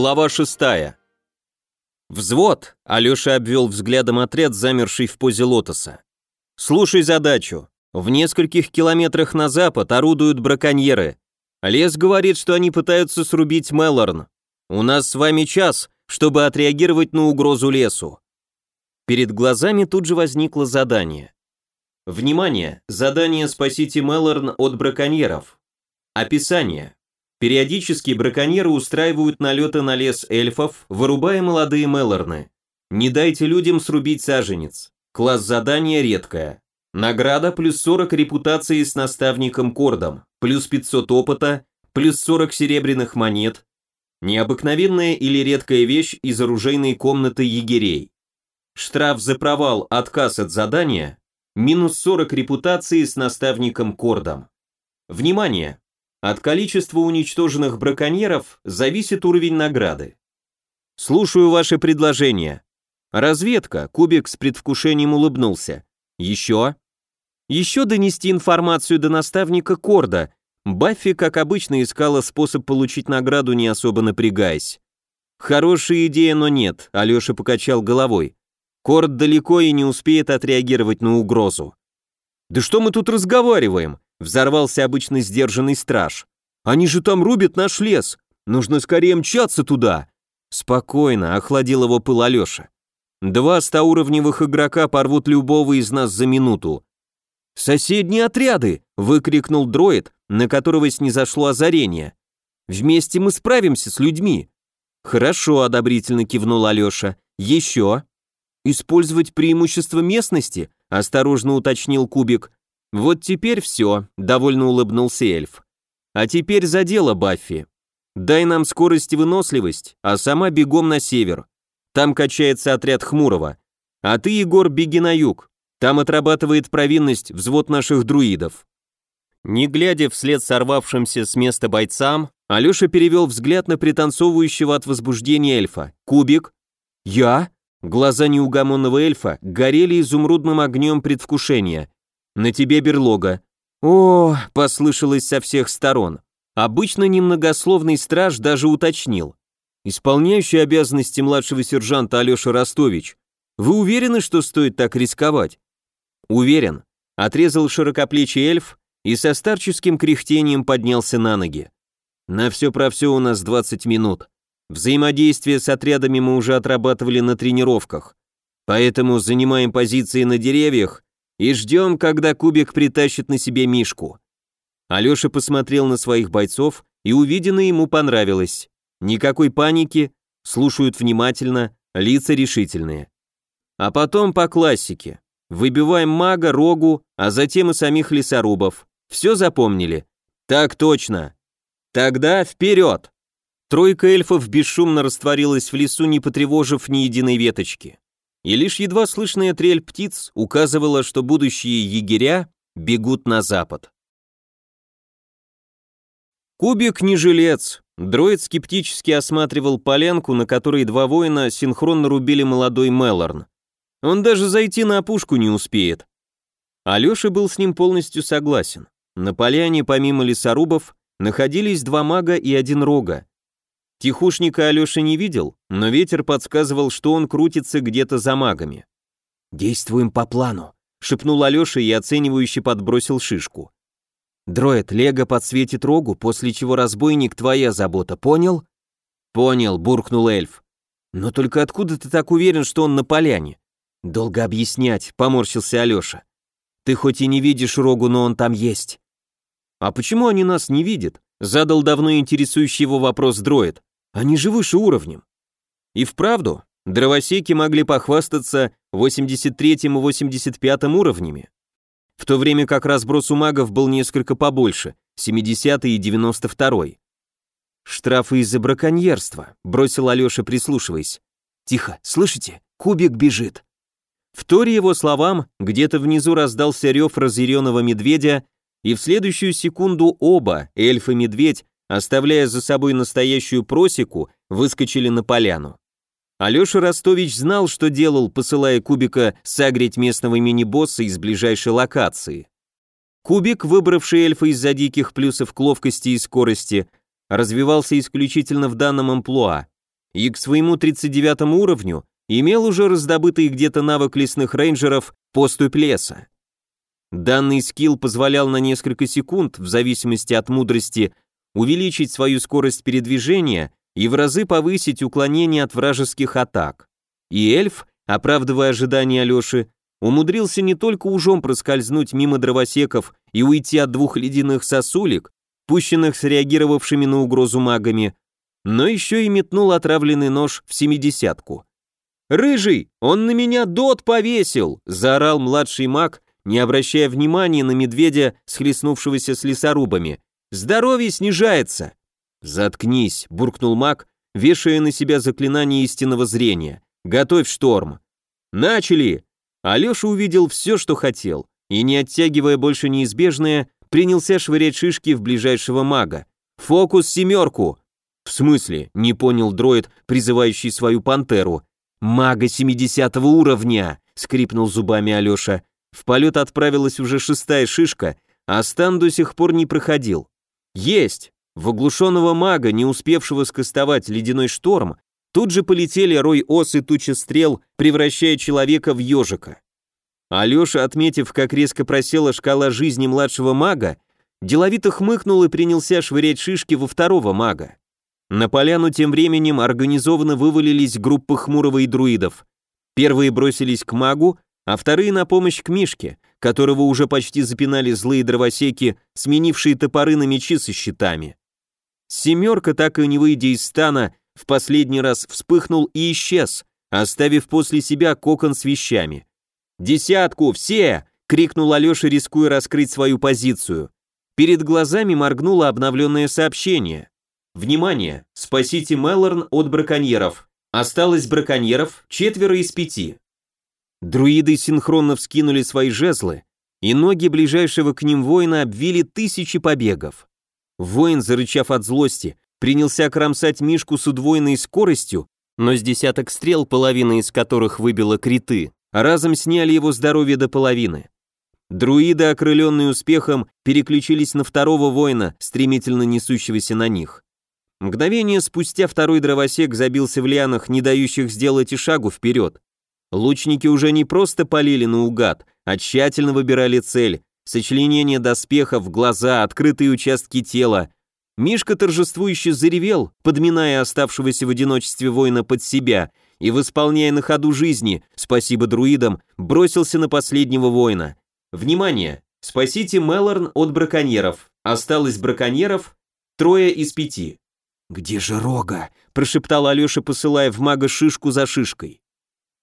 Глава 6. Взвод, Алёша обвел взглядом отряд, замерший в позе лотоса. Слушай задачу. В нескольких километрах на запад орудуют браконьеры. Лес говорит, что они пытаются срубить Мелорн. У нас с вами час, чтобы отреагировать на угрозу лесу. Перед глазами тут же возникло задание. Внимание! Задание «Спасите Мелорн от браконьеров». Описание. Периодически браконьеры устраивают налеты на лес эльфов, вырубая молодые Мелорны. Не дайте людям срубить саженец. Класс задания редкое. Награда плюс 40 репутации с наставником Кордом, плюс 500 опыта, плюс 40 серебряных монет. Необыкновенная или редкая вещь из оружейной комнаты егерей. Штраф за провал, отказ от задания, минус 40 репутации с наставником Кордом. Внимание! От количества уничтоженных браконьеров зависит уровень награды. Слушаю ваши предложения. Разведка, Кубик с предвкушением улыбнулся. Еще? Еще донести информацию до наставника Корда. Баффи, как обычно, искала способ получить награду, не особо напрягаясь. Хорошая идея, но нет, Алеша покачал головой. Корд далеко и не успеет отреагировать на угрозу. Да что мы тут разговариваем? Взорвался обычно сдержанный страж. «Они же там рубят наш лес! Нужно скорее мчаться туда!» Спокойно, охладил его пыл Алеша. «Два стауровневых игрока порвут любого из нас за минуту». «Соседние отряды!» — выкрикнул дроид, на которого снизошло озарение. «Вместе мы справимся с людьми». «Хорошо», — одобрительно кивнул Алеша. «Еще?» «Использовать преимущество местности?» — осторожно уточнил Кубик. «Вот теперь все», — довольно улыбнулся эльф. «А теперь за дело, Баффи. Дай нам скорость и выносливость, а сама бегом на север. Там качается отряд Хмурого. А ты, Егор, беги на юг. Там отрабатывает провинность взвод наших друидов». Не глядя вслед сорвавшимся с места бойцам, Алеша перевел взгляд на пританцовывающего от возбуждения эльфа. «Кубик?» «Я?» Глаза неугомонного эльфа горели изумрудным огнем предвкушения. На тебе берлога». «О!» — послышалось со всех сторон. Обычно немногословный страж даже уточнил. «Исполняющий обязанности младшего сержанта Алеша Ростович, вы уверены, что стоит так рисковать?» «Уверен», — отрезал широкоплечий эльф и со старческим кряхтением поднялся на ноги. «На все про все у нас 20 минут. Взаимодействие с отрядами мы уже отрабатывали на тренировках. Поэтому занимаем позиции на деревьях и ждем, когда Кубик притащит на себе Мишку. Алеша посмотрел на своих бойцов, и увиденное ему понравилось. Никакой паники, слушают внимательно, лица решительные. А потом по классике. Выбиваем мага, рогу, а затем и самих лесорубов. Все запомнили? Так точно. Тогда вперед! Тройка эльфов бесшумно растворилась в лесу, не потревожив ни единой веточки и лишь едва слышная трель птиц указывала, что будущие егеря бегут на запад. Кубик не жилец. Дроид скептически осматривал полянку, на которой два воина синхронно рубили молодой Мелорн. Он даже зайти на опушку не успеет. Алёша был с ним полностью согласен. На поляне, помимо лесорубов, находились два мага и один рога. Тихушника Алёша не видел, но ветер подсказывал, что он крутится где-то за магами. «Действуем по плану», — шепнул Алёша и оценивающе подбросил шишку. «Дроид, Лего подсветит рогу, после чего разбойник твоя забота, понял?» «Понял», — буркнул эльф. «Но только откуда ты так уверен, что он на поляне?» «Долго объяснять», — поморщился Алёша. «Ты хоть и не видишь рогу, но он там есть». «А почему они нас не видят?» — задал давно интересующий его вопрос дроид. Они же выше уровнем. И вправду, дровосеки могли похвастаться 83 и 85 уровнями, в то время как разброс у магов был несколько побольше, 70 и 92. «Штрафы из-за браконьерства», — бросил Алеша, прислушиваясь. «Тихо, слышите? Кубик бежит». В торе его словам, где-то внизу раздался рев разъяренного медведя, и в следующую секунду оба, эльф и медведь, оставляя за собой настоящую просеку, выскочили на поляну. Алеша Ростович знал, что делал, посылая Кубика сагрить местного мини-босса из ближайшей локации. Кубик, выбравший эльфа из-за диких плюсов к ловкости и скорости, развивался исключительно в данном амплуа. и к своему 39 уровню имел уже раздобытый где-то навык лесных рейнджеров поступь леса. Данный скилл позволял на несколько секунд, в зависимости от мудрости, увеличить свою скорость передвижения и в разы повысить уклонение от вражеских атак. И эльф, оправдывая ожидания Алёши, умудрился не только ужом проскользнуть мимо дровосеков и уйти от двух ледяных сосулек, пущенных среагировавшими на угрозу магами, но еще и метнул отравленный нож в семидесятку. «Рыжий, он на меня дот повесил!» – заорал младший маг, не обращая внимания на медведя, схлестнувшегося с лесорубами. «Здоровье снижается!» «Заткнись!» – буркнул маг, вешая на себя заклинание истинного зрения. «Готовь шторм!» «Начали!» Алеша увидел все, что хотел, и, не оттягивая больше неизбежное, принялся швырять шишки в ближайшего мага. «Фокус семерку!» «В смысле?» — не понял дроид, призывающий свою пантеру. «Мага 70 уровня!» — скрипнул зубами Алеша. В полет отправилась уже шестая шишка, а стан до сих пор не проходил. «Есть!» В оглушенного мага, не успевшего скостовать ледяной шторм, тут же полетели рой ос и туча стрел, превращая человека в ежика. Алеша, отметив, как резко просела шкала жизни младшего мага, деловито хмыкнул и принялся швырять шишки во второго мага. На поляну тем временем организованно вывалились группы хмурого и друидов. Первые бросились к магу, а вторые на помощь к Мишке, которого уже почти запинали злые дровосеки, сменившие топоры на мечи со щитами. Семерка, так и не выйдя из стана, в последний раз вспыхнул и исчез, оставив после себя кокон с вещами. «Десятку, все!» — крикнул Алеша, рискуя раскрыть свою позицию. Перед глазами моргнуло обновленное сообщение. Внимание! Спасите Мелорн от браконьеров. Осталось браконьеров четверо из пяти. Друиды синхронно вскинули свои жезлы, и ноги ближайшего к ним воина обвили тысячи побегов. Воин, зарычав от злости, принялся кромсать Мишку с удвоенной скоростью, но с десяток стрел, половина из которых выбила криты, разом сняли его здоровье до половины. Друиды, окрыленные успехом, переключились на второго воина, стремительно несущегося на них. Мгновение спустя второй дровосек забился в лианах, не дающих сделать и шагу вперед. Лучники уже не просто полили наугад, а тщательно выбирали цель, сочленение доспехов, глаза, открытые участки тела. Мишка торжествующе заревел, подминая оставшегося в одиночестве воина под себя, и, восполняя на ходу жизни, спасибо друидам, бросился на последнего воина. «Внимание! Спасите Мелорн от браконьеров. Осталось браконьеров трое из пяти. «Где же рога?» – прошептал Алеша, посылая в мага шишку за шишкой.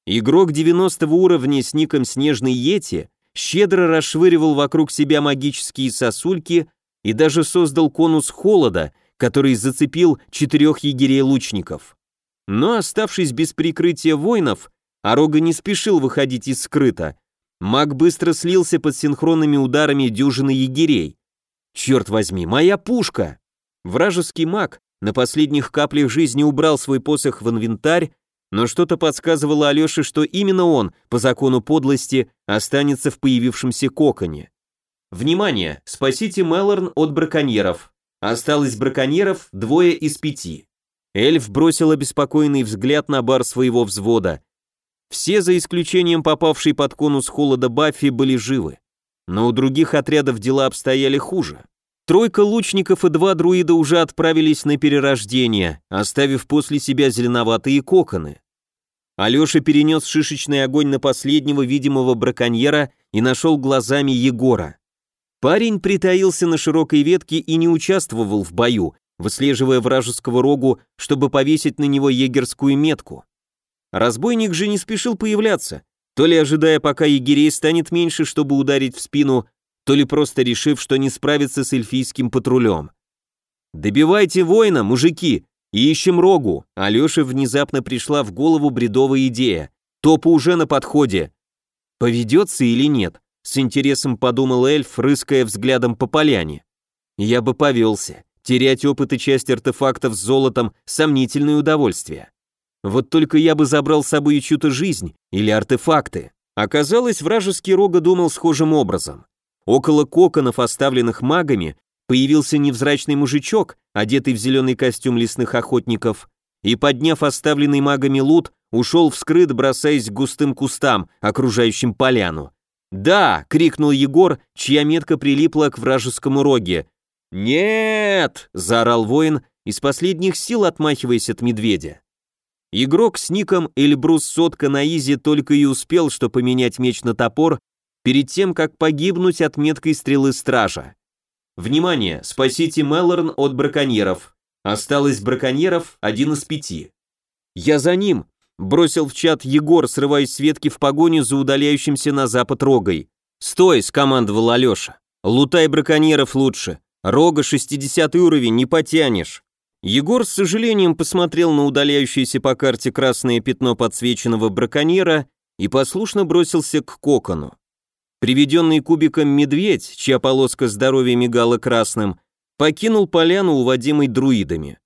Игрок 90 уровня с ником Снежный Йети щедро расшвыривал вокруг себя магические сосульки и даже создал конус холода, который зацепил четырех егерей-лучников. Но оставшись без прикрытия воинов, Орога не спешил выходить из скрыта. Маг быстро слился под синхронными ударами дюжины егерей. «Черт возьми, моя пушка!» Вражеский маг, на последних каплях жизни убрал свой посох в инвентарь, но что-то подсказывало Алёше, что именно он, по закону подлости, останется в появившемся коконе. Внимание! Спасите Мелорн от браконьеров. Осталось браконьеров двое из пяти. Эльф бросил обеспокоенный взгляд на бар своего взвода. Все, за исключением попавшей под конус холода Баффи, были живы. Но у других отрядов дела обстояли хуже. Тройка лучников и два друида уже отправились на перерождение, оставив после себя зеленоватые коконы. Алеша перенес шишечный огонь на последнего видимого браконьера и нашел глазами Егора. Парень притаился на широкой ветке и не участвовал в бою, выслеживая вражеского рогу, чтобы повесить на него егерскую метку. Разбойник же не спешил появляться, то ли ожидая, пока егерей станет меньше, чтобы ударить в спину, то ли просто решив, что не справится с эльфийским патрулем. «Добивайте воина, мужики, и ищем рогу!» Алёше внезапно пришла в голову бредовая идея. Топа уже на подходе. Поведется или нет? С интересом подумал эльф, рыская взглядом по поляне. Я бы повелся. Терять опыт и часть артефактов с золотом – сомнительное удовольствие. Вот только я бы забрал с собой чью-то жизнь или артефакты. Оказалось, вражеский рога думал схожим образом. Около коконов, оставленных магами, появился невзрачный мужичок, одетый в зеленый костюм лесных охотников, и, подняв оставленный магами лут, ушел вскрыт, бросаясь к густым кустам, окружающим поляну. «Да!» — крикнул Егор, чья метка прилипла к вражескому роге. «Нет!» — заорал воин, из последних сил отмахиваясь от медведя. Игрок с ником Эльбрус Сотка на изи только и успел, что поменять меч на топор, перед тем, как погибнуть от меткой стрелы стража. Внимание! Спасите Мелорн от браконьеров. Осталось браконьеров один из пяти. Я за ним! Бросил в чат Егор, срываясь с ветки в погоню за удаляющимся на запад рогой. «Стой!» — скомандовал Алеша. «Лутай браконьеров лучше. Рога 60 уровень, не потянешь». Егор с сожалением посмотрел на удаляющееся по карте красное пятно подсвеченного браконьера и послушно бросился к кокону. Приведенный кубиком медведь, чья полоска здоровья мигала красным, покинул поляну, уводимой друидами.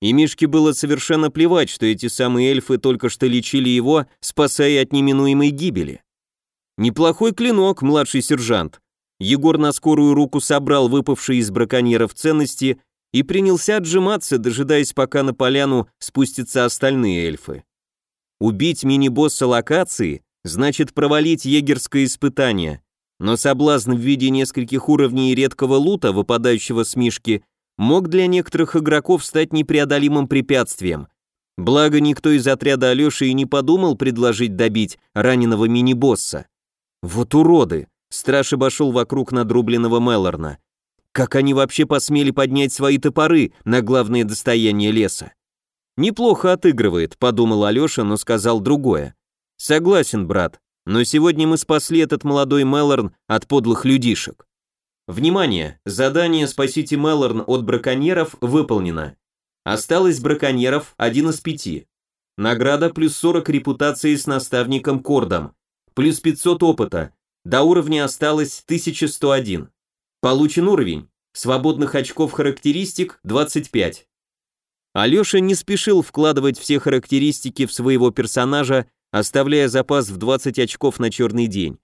И Мишке было совершенно плевать, что эти самые эльфы только что лечили его, спасая от неминуемой гибели. Неплохой клинок, младший сержант. Егор на скорую руку собрал выпавшие из браконьеров ценности и принялся отжиматься, дожидаясь, пока на поляну спустятся остальные эльфы. Убить мини-босса локации значит провалить егерское испытание, но соблазн в виде нескольких уровней редкого лута, выпадающего с мишки, мог для некоторых игроков стать непреодолимым препятствием. Благо, никто из отряда Алёши и не подумал предложить добить раненого мини-босса. Вот уроды! Страж обошел вокруг надрубленного Мелорна. Как они вообще посмели поднять свои топоры на главное достояние леса? Неплохо отыгрывает, подумал Алёша, но сказал другое. Согласен, брат, но сегодня мы спасли этот молодой Мелорн от подлых людишек. Внимание! Задание «Спасите Мелорн от браконьеров» выполнено. Осталось браконьеров один из пяти. Награда плюс 40 репутации с наставником Кордом, плюс 500 опыта, до уровня осталось 1101. Получен уровень. Свободных очков характеристик 25. Алёша не спешил вкладывать все характеристики в своего персонажа, оставляя запас в 20 очков на черный день.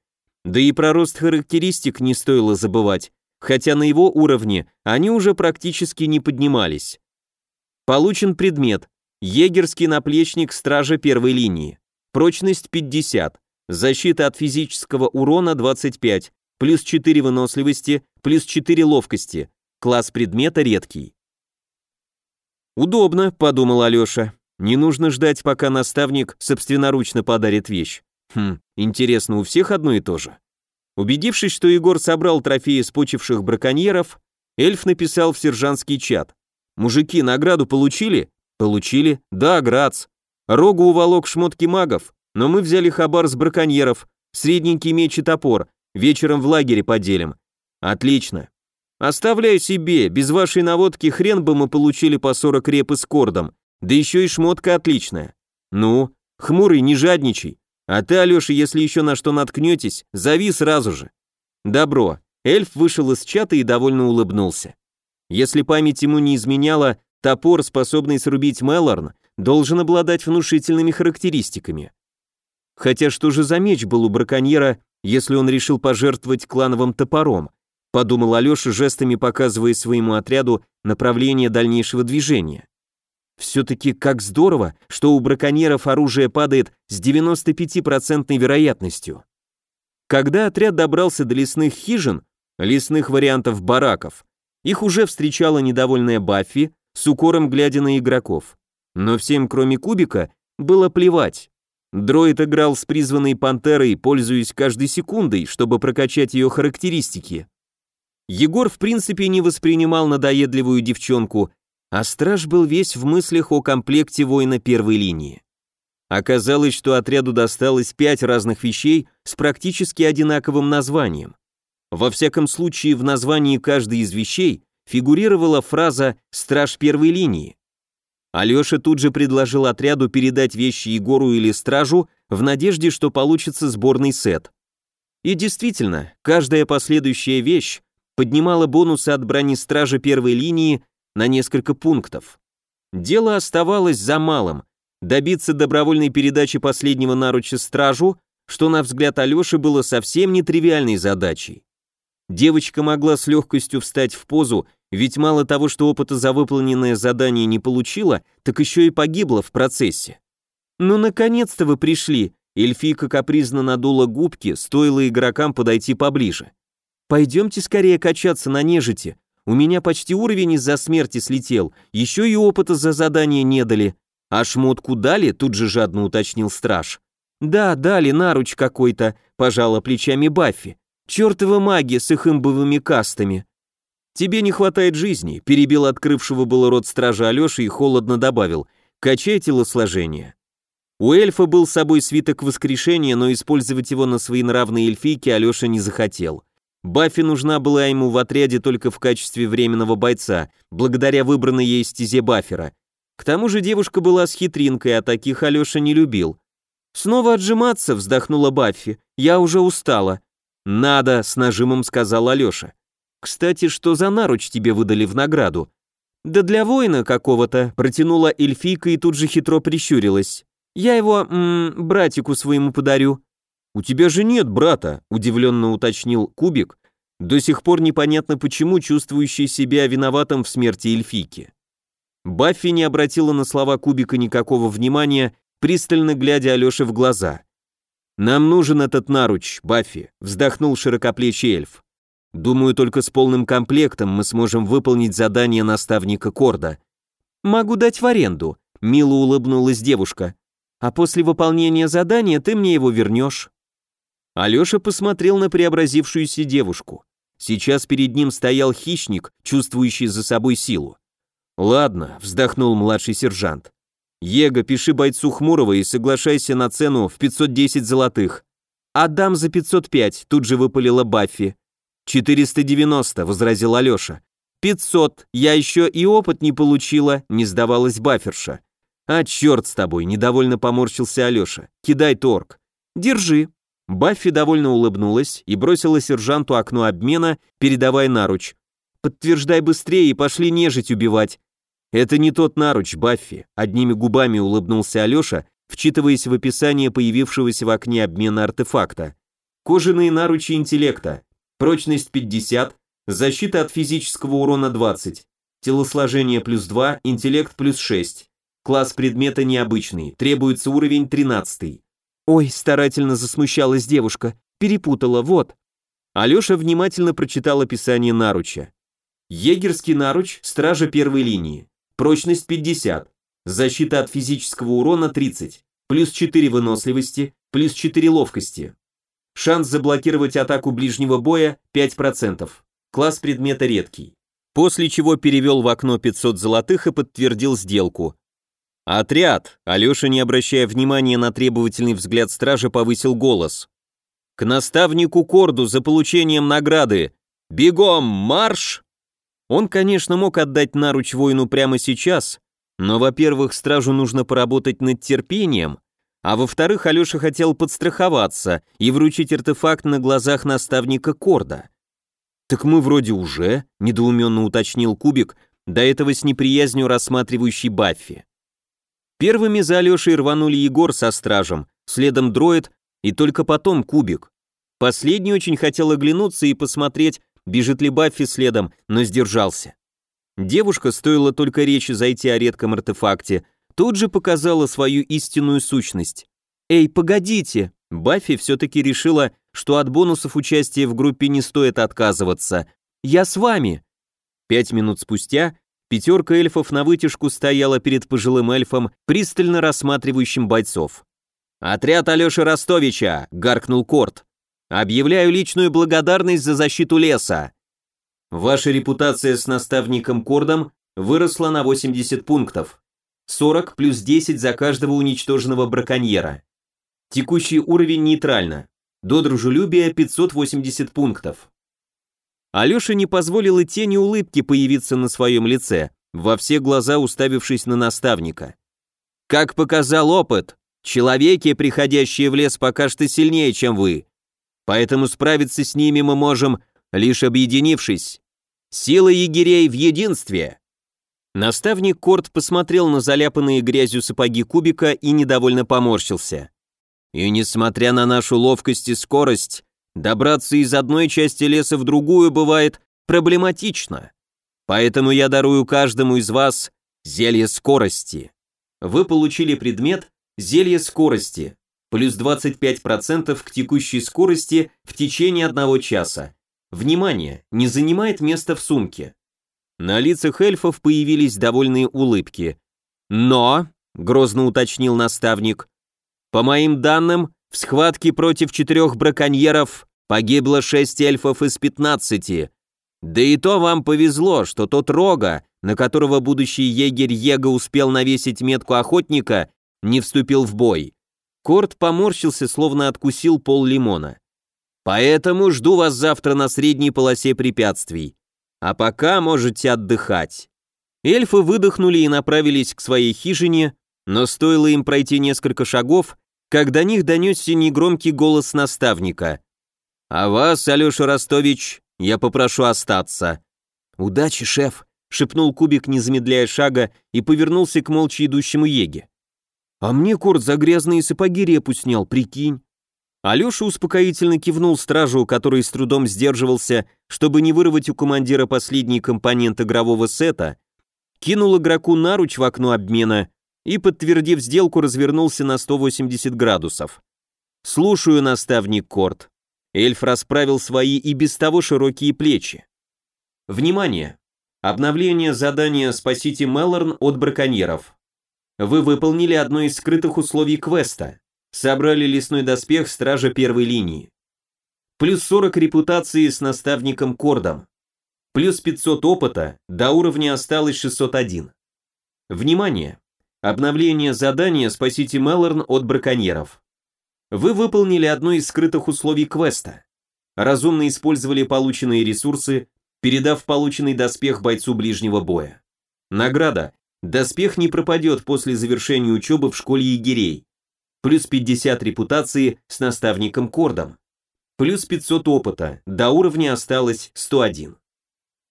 Да и про рост характеристик не стоило забывать, хотя на его уровне они уже практически не поднимались. Получен предмет. Егерский наплечник стража первой линии. Прочность 50. Защита от физического урона 25 плюс 4 выносливости, плюс 4 ловкости. Класс предмета редкий. «Удобно», — подумал Алёша. «Не нужно ждать, пока наставник собственноручно подарит вещь. Хм, интересно, у всех одно и то же?» Убедившись, что Егор собрал трофеи спочивших браконьеров, эльф написал в сержантский чат. «Мужики, награду получили?» «Получили. Да, Грац. Рогу уволок шмотки магов, но мы взяли хабар с браконьеров, средненький меч и топор, Вечером в лагере поделим. Отлично. Оставляю себе, без вашей наводки хрен бы мы получили по 40 репы с кордом, да еще и шмотка отличная. Ну, хмурый, не жадничай. А ты, Алеша, если еще на что наткнетесь, зови сразу же. Добро. Эльф вышел из чата и довольно улыбнулся. Если память ему не изменяла, топор, способный срубить Мелорн, должен обладать внушительными характеристиками. Хотя что же за меч был у браконьера, если он решил пожертвовать клановым топором, подумал Алеша, жестами показывая своему отряду направление дальнейшего движения. Все-таки как здорово, что у браконьеров оружие падает с 95% вероятностью. Когда отряд добрался до лесных хижин, лесных вариантов бараков, их уже встречала недовольная Баффи, с укором глядя на игроков. Но всем, кроме Кубика, было плевать. Дроид играл с призванной пантерой, пользуясь каждой секундой, чтобы прокачать ее характеристики. Егор в принципе не воспринимал надоедливую девчонку, а страж был весь в мыслях о комплекте воина первой линии. Оказалось, что отряду досталось пять разных вещей с практически одинаковым названием. Во всяком случае, в названии каждой из вещей фигурировала фраза «Страж первой линии». Алёша тут же предложил отряду передать вещи Егору или стражу в надежде, что получится сборный сет. И действительно, каждая последующая вещь поднимала бонусы от брони стража первой линии на несколько пунктов. Дело оставалось за малым – добиться добровольной передачи последнего наруча стражу, что, на взгляд Алёши, было совсем нетривиальной задачей. Девочка могла с легкостью встать в позу Ведь мало того, что опыта за выполненное задание не получила, так еще и погибла в процессе. «Ну, наконец-то вы пришли!» Эльфийка капризно надула губки, стоило игрокам подойти поближе. «Пойдемте скорее качаться на нежити. У меня почти уровень из-за смерти слетел, еще и опыта за задание не дали. А шмотку дали?» тут же жадно уточнил страж. «Да, дали, наруч какой-то», пожала плечами Баффи. «Чертова маги с их имбовыми кастами». «Тебе не хватает жизни», перебил открывшего было рот стража Алёши и холодно добавил. «Качай телосложение». У эльфа был с собой свиток воскрешения, но использовать его на свои нравные эльфийки Алёша не захотел. Баффи нужна была ему в отряде только в качестве временного бойца, благодаря выбранной ей стезе Баффера. К тому же девушка была с хитринкой, а таких Алёша не любил. «Снова отжиматься», — вздохнула Баффи. «Я уже устала». «Надо», — с нажимом сказал Алёша. «Кстати, что за наруч тебе выдали в награду?» «Да для воина какого-то», — протянула эльфийка и тут же хитро прищурилась. Я его, м -м, братику своему подарю». «У тебя же нет брата», — удивленно уточнил Кубик, до сих пор непонятно почему чувствующий себя виноватым в смерти эльфийки. Баффи не обратила на слова Кубика никакого внимания, пристально глядя Алёше в глаза. «Нам нужен этот наруч, Баффи», — вздохнул широкоплечий эльф. «Думаю, только с полным комплектом мы сможем выполнить задание наставника Корда». «Могу дать в аренду», — мило улыбнулась девушка а после выполнения задания ты мне его вернешь». Алеша посмотрел на преобразившуюся девушку. Сейчас перед ним стоял хищник, чувствующий за собой силу. «Ладно», — вздохнул младший сержант. «Его, пиши бойцу Хмурого и соглашайся на цену в 510 золотых». «Отдам за 505», — тут же выпалила Баффи. «490», — возразил Алеша. «500, я еще и опыт не получила», — не сдавалась Бафферша. «А черт с тобой!» – недовольно поморщился Алеша. «Кидай торг». «Держи». Баффи довольно улыбнулась и бросила сержанту окно обмена, передавая наруч. «Подтверждай быстрее и пошли нежить убивать». «Это не тот наруч, Баффи», – одними губами улыбнулся Алеша, вчитываясь в описание появившегося в окне обмена артефакта. «Кожаные наручи интеллекта. Прочность 50, защита от физического урона 20, телосложение плюс 2, интеллект плюс 6. Класс предмета необычный, требуется уровень 13. Ой, старательно засмущалась девушка, перепутала, вот. Алёша внимательно прочитал описание наруча. Егерский наруч, стража первой линии. Прочность 50. Защита от физического урона 30. Плюс 4 выносливости, плюс 4 ловкости. Шанс заблокировать атаку ближнего боя 5%. Класс предмета редкий. После чего перевел в окно 500 золотых и подтвердил сделку. «Отряд!» Алеша, не обращая внимания на требовательный взгляд стража, повысил голос. «К наставнику Корду за получением награды! Бегом, марш!» Он, конечно, мог отдать наруч воину прямо сейчас, но, во-первых, стражу нужно поработать над терпением, а во-вторых, Алеша хотел подстраховаться и вручить артефакт на глазах наставника Корда. «Так мы вроде уже», — недоуменно уточнил Кубик, до этого с неприязнью рассматривающий Баффи. Первыми за Алешей рванули Егор со стражем, следом дроид и только потом Кубик. Последний очень хотел оглянуться и посмотреть, бежит ли Баффи следом, но сдержался. Девушка, стоило только речи зайти о редком артефакте, тут же показала свою истинную сущность. «Эй, погодите!» Баффи все-таки решила, что от бонусов участия в группе не стоит отказываться. «Я с вами!» Пять минут спустя Пятерка эльфов на вытяжку стояла перед пожилым эльфом, пристально рассматривающим бойцов. «Отряд Алеши Ростовича!» — гаркнул Корт. «Объявляю личную благодарность за защиту леса!» Ваша репутация с наставником Кордом выросла на 80 пунктов. 40 плюс 10 за каждого уничтоженного браконьера. Текущий уровень нейтрально. До дружелюбия 580 пунктов. Алёша не позволил тени улыбки появиться на своем лице, во все глаза уставившись на наставника. «Как показал опыт, человеки, приходящие в лес, пока что сильнее, чем вы. Поэтому справиться с ними мы можем, лишь объединившись. Сила егерей в единстве». Наставник Корт посмотрел на заляпанные грязью сапоги кубика и недовольно поморщился. «И несмотря на нашу ловкость и скорость, Добраться из одной части леса в другую бывает проблематично. Поэтому я дарую каждому из вас зелье скорости. Вы получили предмет зелье скорости, плюс 25% к текущей скорости в течение одного часа. Внимание, не занимает место в сумке. На лицах эльфов появились довольные улыбки. Но, грозно уточнил наставник, по моим данным, в схватке против четырех браконьеров погибло шесть эльфов из пятнадцати. Да и то вам повезло, что тот Рога, на которого будущий егерь Его успел навесить метку охотника, не вступил в бой. Корт поморщился, словно откусил пол лимона. Поэтому жду вас завтра на средней полосе препятствий. А пока можете отдыхать. Эльфы выдохнули и направились к своей хижине, но стоило им пройти несколько шагов, как до них донесся негромкий голос наставника. «А вас, Алеша Ростович, я попрошу остаться». «Удачи, шеф», — шепнул Кубик, не замедляя шага, и повернулся к молча идущему Еге. «А мне Корт за грязные сапоги репу снял, прикинь». Алеша успокоительно кивнул стражу, который с трудом сдерживался, чтобы не вырвать у командира последний компонент игрового сета, кинул игроку наруч в окно обмена и, подтвердив сделку, развернулся на 180 градусов. «Слушаю, наставник Корт». Эльф расправил свои и без того широкие плечи. Внимание! Обновление задания «Спасите Мелорн от браконьеров». Вы выполнили одно из скрытых условий квеста. Собрали лесной доспех стража первой линии. Плюс 40 репутации с наставником Кордом. Плюс 500 опыта, до уровня осталось 601. Внимание! Обновление задания «Спасите Мелорн от браконьеров». Вы выполнили одно из скрытых условий квеста. Разумно использовали полученные ресурсы, передав полученный доспех бойцу ближнего боя. Награда. Доспех не пропадет после завершения учебы в школе егерей. Плюс 50 репутации с наставником Кордом. Плюс 500 опыта, до уровня осталось 101.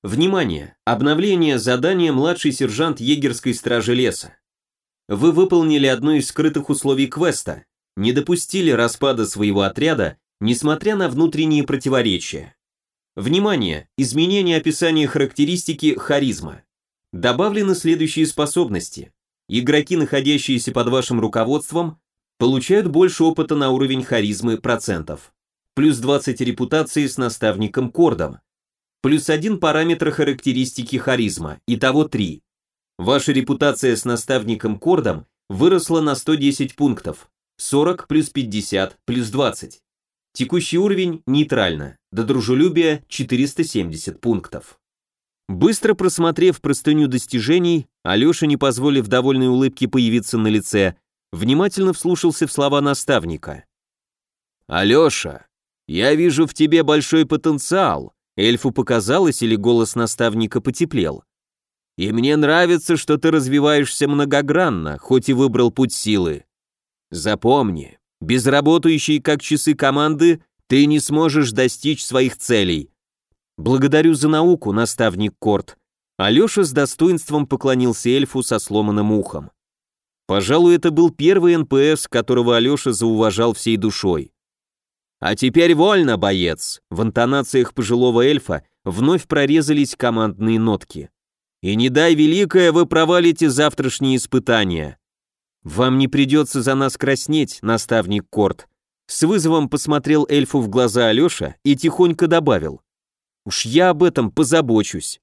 Внимание! Обновление задания младший сержант егерской стражи леса. Вы выполнили одно из скрытых условий квеста, не допустили распада своего отряда, несмотря на внутренние противоречия. Внимание! Изменение описания характеристики харизма. Добавлены следующие способности. Игроки, находящиеся под вашим руководством, получают больше опыта на уровень харизмы процентов. Плюс 20 репутации с наставником Кордом. Плюс один параметр характеристики харизма, итого 3. Ваша репутация с наставником Кордом выросла на 110 пунктов. 40 плюс 50 плюс 20. Текущий уровень нейтрально. До дружелюбия 470 пунктов. Быстро просмотрев простыню достижений, Алеша, не позволив довольной улыбке появиться на лице, внимательно вслушался в слова наставника. «Алеша, я вижу в тебе большой потенциал», эльфу показалось или голос наставника потеплел. И мне нравится, что ты развиваешься многогранно, хоть и выбрал путь силы. Запомни, без работающей как часы команды ты не сможешь достичь своих целей. Благодарю за науку, наставник Корт. Алеша с достоинством поклонился эльфу со сломанным ухом. Пожалуй, это был первый НПС, которого Алеша зауважал всей душой. «А теперь вольно, боец!» В интонациях пожилого эльфа вновь прорезались командные нотки. И не дай великое, вы провалите завтрашние испытания. Вам не придется за нас краснеть, наставник Корт. С вызовом посмотрел эльфу в глаза Алеша и тихонько добавил. Уж я об этом позабочусь.